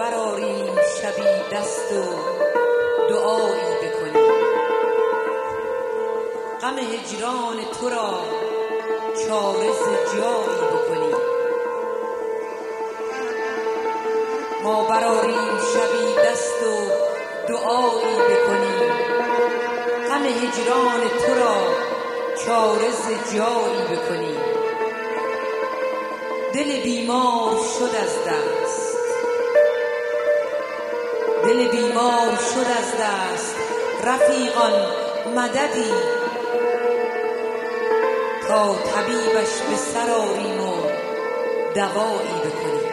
براریم شبی دست و دعایی بکنیم غم هجران تو را چارز جایی بکنی، ما براریم شبی دست و دعایی بکنیم غم هجران تو را چارز جایی بکنی، دل بیمار شد از دست. دل بیمار شد از دست. رفیقان مددی. تا طبیبش به سر آریم و دوایی بکنیم.